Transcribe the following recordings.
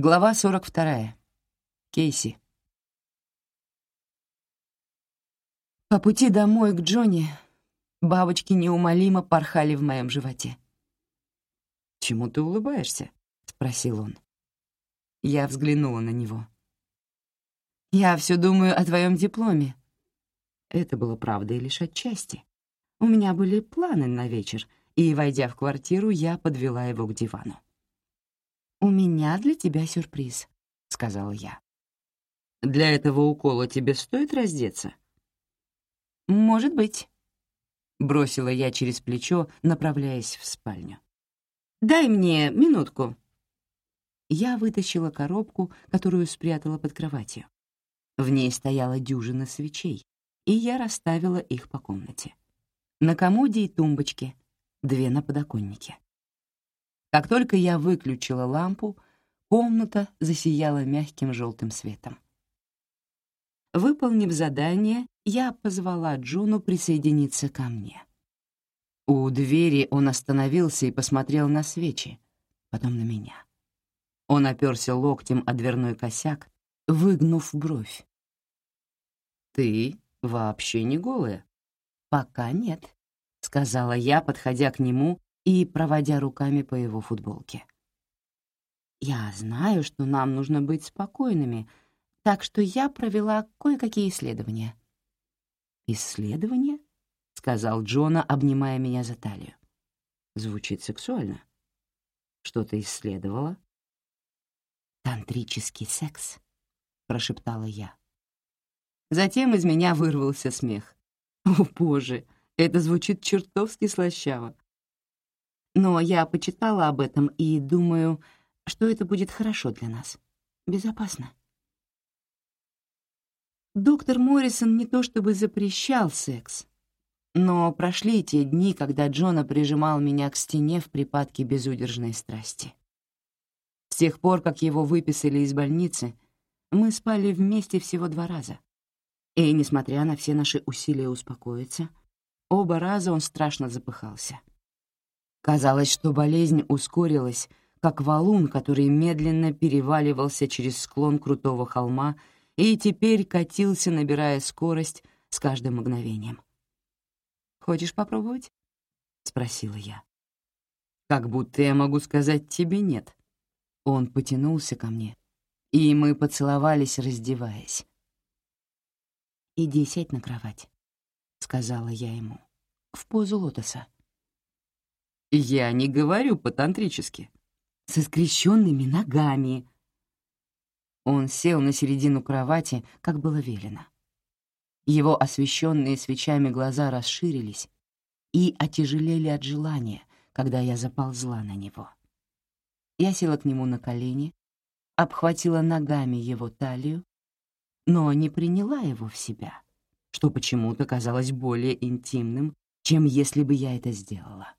Глава 42. Кейси. По пути домой к Джонни бабочки неумолимо порхали в моем животе. «Чему ты улыбаешься?» — спросил он. Я взглянула на него. «Я все думаю о твоем дипломе». Это было правдой лишь отчасти. У меня были планы на вечер, и, войдя в квартиру, я подвела его к дивану. «У меня для тебя сюрприз», — сказала я. «Для этого укола тебе стоит раздеться?» «Может быть», — бросила я через плечо, направляясь в спальню. «Дай мне минутку». Я вытащила коробку, которую спрятала под кроватью. В ней стояла дюжина свечей, и я расставила их по комнате. На комоде и тумбочке, две на подоконнике. Как только я выключила лампу, комната засияла мягким желтым светом. Выполнив задание, я позвала Джуну присоединиться ко мне. У двери он остановился и посмотрел на свечи, потом на меня. Он оперся локтем о дверной косяк, выгнув бровь. «Ты вообще не голая?» «Пока нет», — сказала я, подходя к нему и проводя руками по его футболке. «Я знаю, что нам нужно быть спокойными, так что я провела кое-какие исследования». «Исследования?» — сказал Джона, обнимая меня за талию. Звучит сексуально. Что ты исследовала? «Тантрический секс», — прошептала я. Затем из меня вырвался смех. «О, боже, это звучит чертовски слащаво но я почитала об этом и думаю, что это будет хорошо для нас. Безопасно. Доктор Моррисон не то чтобы запрещал секс, но прошли те дни, когда Джона прижимал меня к стене в припадке безудержной страсти. С тех пор, как его выписали из больницы, мы спали вместе всего два раза. И, несмотря на все наши усилия успокоиться, оба раза он страшно запыхался. Казалось, что болезнь ускорилась, как валун, который медленно переваливался через склон крутого холма и теперь катился, набирая скорость с каждым мгновением. «Хочешь попробовать?» — спросила я. «Как будто я могу сказать тебе нет». Он потянулся ко мне, и мы поцеловались, раздеваясь. «Иди сядь на кровать», — сказала я ему, — «в позу лотоса». Я не говорю по-тантрически. Со скрещенными ногами. Он сел на середину кровати, как было велено. Его освещенные свечами глаза расширились и отяжелели от желания, когда я заползла на него. Я села к нему на колени, обхватила ногами его талию, но не приняла его в себя, что почему-то казалось более интимным, чем если бы я это сделала.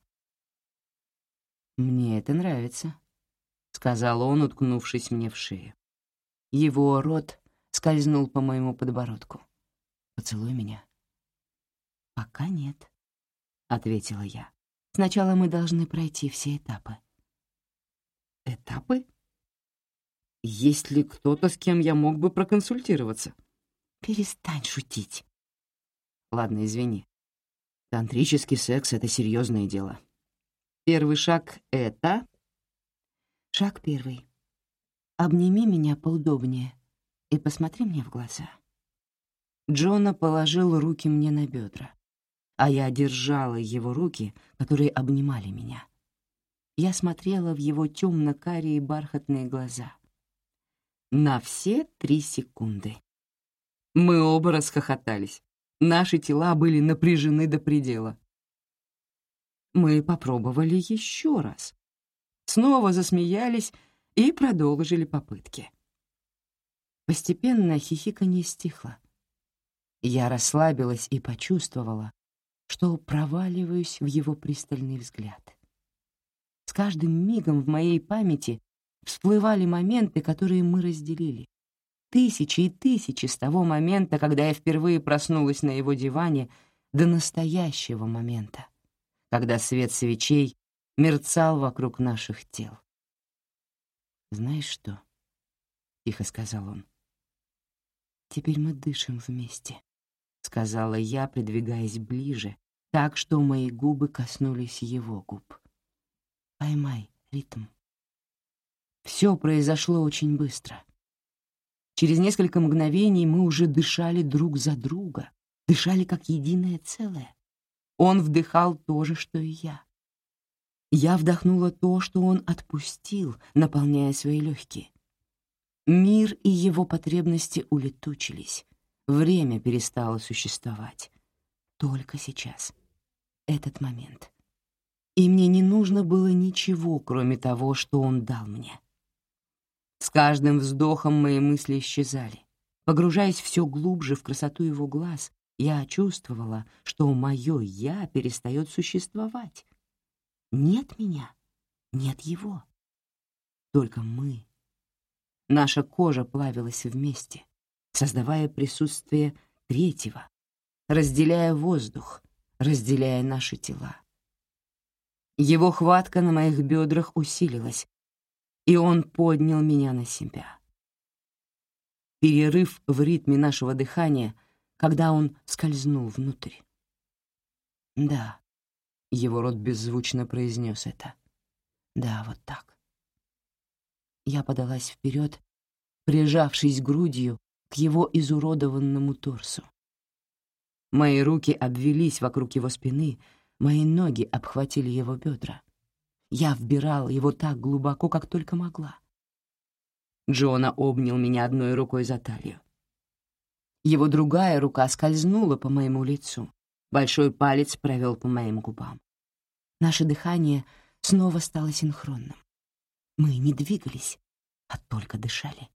«Мне это нравится», — сказал он, уткнувшись мне в шею. Его рот скользнул по моему подбородку. «Поцелуй меня». «Пока нет», — ответила я. «Сначала мы должны пройти все этапы». «Этапы? Есть ли кто-то, с кем я мог бы проконсультироваться?» «Перестань шутить». «Ладно, извини. Тантрический секс — это серьезное дело. Первый шаг — это... Шаг первый. Обними меня поудобнее и посмотри мне в глаза. Джона положил руки мне на бедра, а я держала его руки, которые обнимали меня. Я смотрела в его темно-карие бархатные глаза. На все три секунды. Мы оба расхохотались. Наши тела были напряжены до предела. Мы попробовали еще раз. Снова засмеялись и продолжили попытки. Постепенно хихиканье стихло. Я расслабилась и почувствовала, что проваливаюсь в его пристальный взгляд. С каждым мигом в моей памяти всплывали моменты, которые мы разделили. Тысячи и тысячи с того момента, когда я впервые проснулась на его диване, до настоящего момента, когда свет свечей мерцал вокруг наших тел. «Знаешь что?» тихо сказал он. «Теперь мы дышим вместе», — сказала я, придвигаясь ближе, так что мои губы коснулись его губ. «Поймай ритм». Все произошло очень быстро. Через несколько мгновений мы уже дышали друг за друга, дышали как единое целое. Он вдыхал то же, что и я. Я вдохнула то, что он отпустил, наполняя свои легкие. Мир и его потребности улетучились. Время перестало существовать. Только сейчас. Этот момент. И мне не нужно было ничего, кроме того, что он дал мне. С каждым вздохом мои мысли исчезали. Погружаясь все глубже в красоту его глаз, я чувствовала, что мое «я» перестает существовать. Нет меня, нет его. Только мы. Наша кожа плавилась вместе, создавая присутствие третьего, разделяя воздух, разделяя наши тела. Его хватка на моих бедрах усилилась, и он поднял меня на себя. Перерыв в ритме нашего дыхания, когда он скользнул внутрь. Да, его рот беззвучно произнес это. Да, вот так. Я подалась вперед, прижавшись грудью к его изуродованному торсу. Мои руки обвелись вокруг его спины, мои ноги обхватили его бедра. Я вбирала его так глубоко, как только могла. Джона обнял меня одной рукой за талию. Его другая рука скользнула по моему лицу. Большой палец провел по моим губам. Наше дыхание снова стало синхронным. Мы не двигались, а только дышали.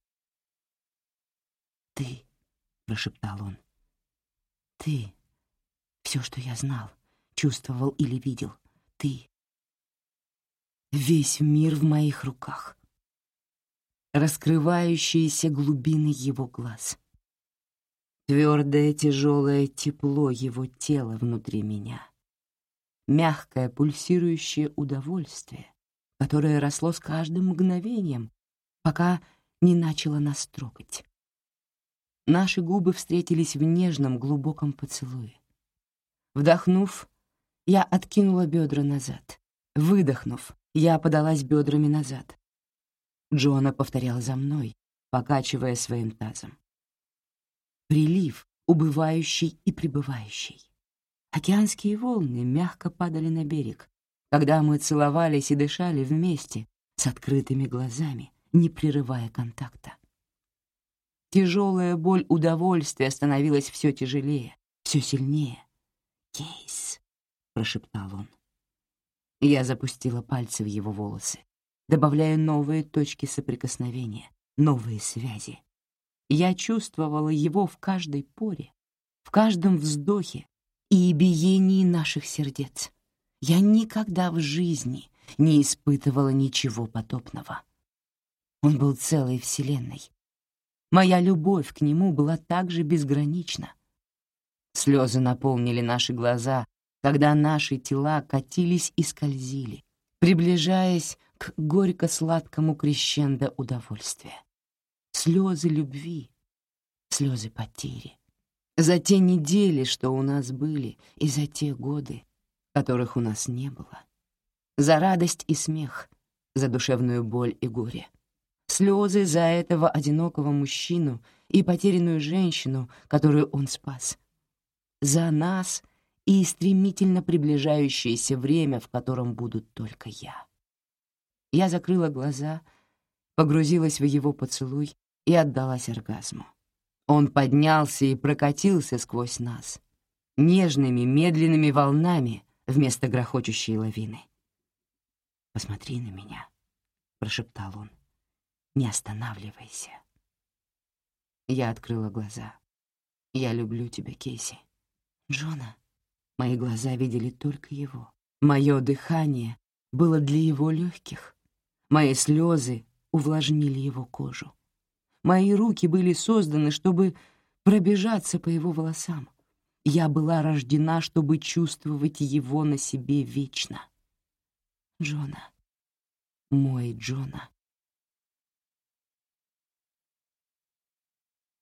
«Ты», — прошептал он, — «ты, все, что я знал, чувствовал или видел, ты, Весь мир в моих руках. Раскрывающиеся глубины его глаз. Твердое тяжелое тепло его тела внутри меня. Мягкое пульсирующее удовольствие, которое росло с каждым мгновением, пока не начало нас трогать. Наши губы встретились в нежном глубоком поцелуе. Вдохнув, я откинула бедра назад. Выдохнув, я подалась бедрами назад. Джона повторял за мной, покачивая своим тазом. Прилив, убывающий и прибывающий. Океанские волны мягко падали на берег, когда мы целовались и дышали вместе, с открытыми глазами, не прерывая контакта. Тяжелая боль удовольствия становилась все тяжелее, все сильнее. «Кейс», — прошептал он. Я запустила пальцы в его волосы, добавляя новые точки соприкосновения, новые связи. Я чувствовала его в каждой поре, в каждом вздохе и биении наших сердец. Я никогда в жизни не испытывала ничего подобного. Он был целой вселенной. Моя любовь к нему была также безгранична. Слезы наполнили наши глаза, когда наши тела катились и скользили, приближаясь к горько-сладкому крещендо удовольствия. Слезы любви, слезы потери. За те недели, что у нас были, и за те годы, которых у нас не было. За радость и смех, за душевную боль и горе. Слезы за этого одинокого мужчину и потерянную женщину, которую он спас. За нас — и стремительно приближающееся время, в котором будут только я. Я закрыла глаза, погрузилась в его поцелуй и отдалась оргазму. Он поднялся и прокатился сквозь нас, нежными медленными волнами вместо грохочущей лавины. «Посмотри на меня», — прошептал он, — «не останавливайся». Я открыла глаза. «Я люблю тебя, Кейси». «Джона», Мои глаза видели только его. Мое дыхание было для его легких. Мои слезы увлажнили его кожу. Мои руки были созданы, чтобы пробежаться по его волосам. Я была рождена, чтобы чувствовать его на себе вечно. Джона. Мой Джона.